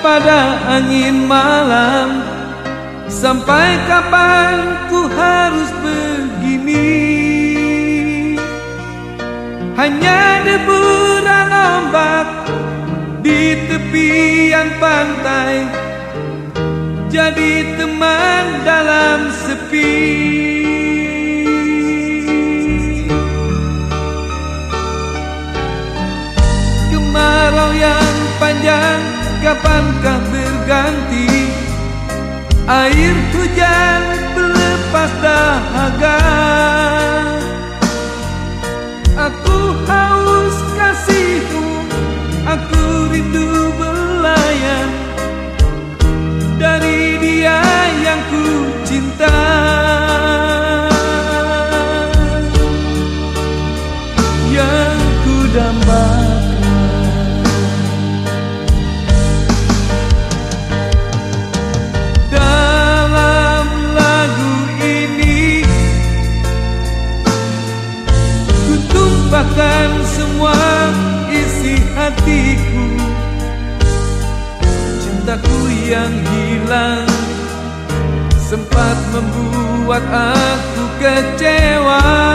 pada angin malam. Sampai kapan ku harus begini? Hanya deburan ombak di tepian pantai. Jadi teman dalam sepi kapankah berganti? Air hujan berlepas dahaga. Aku haus kasihmu Aku rindu hatiku Cintaku yang hilang Sempat membuat aku kecewa